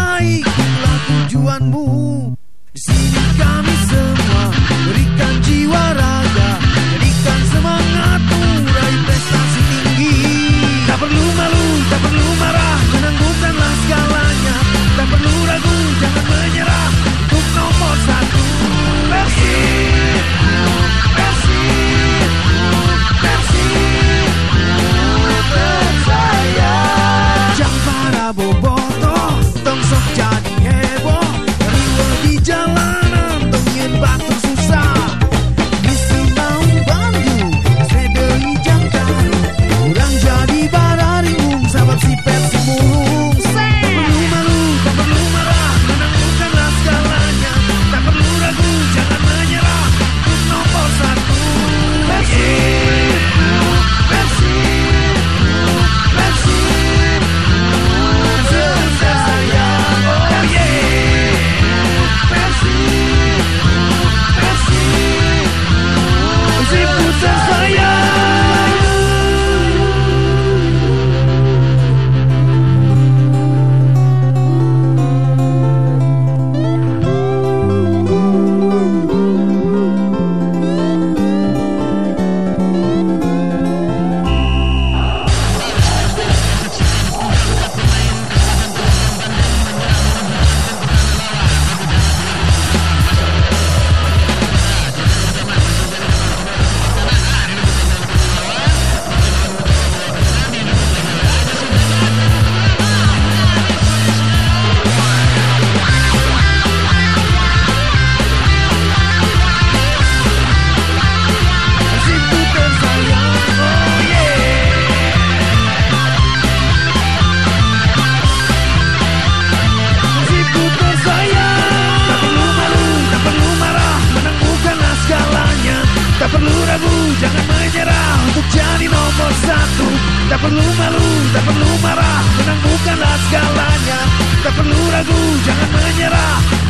baiklah tujuanmu Di sini kami semua berikan jiwa raga Jadikan semangat raih prestasi tinggi Tak perlu malu, tak perlu marah Menanggungkanlah segalanya Tak perlu ragu, jangan menyerah Untuk nomor satu Bersih, bersih, bersih. Jangan Persib Bobor ragu, jangan menyerah. Untuk jadi nomor satu. Tak perlu malu, tak perlu marah. Menang bukanlah segalanya. Tak perlu ragu, jangan menyerah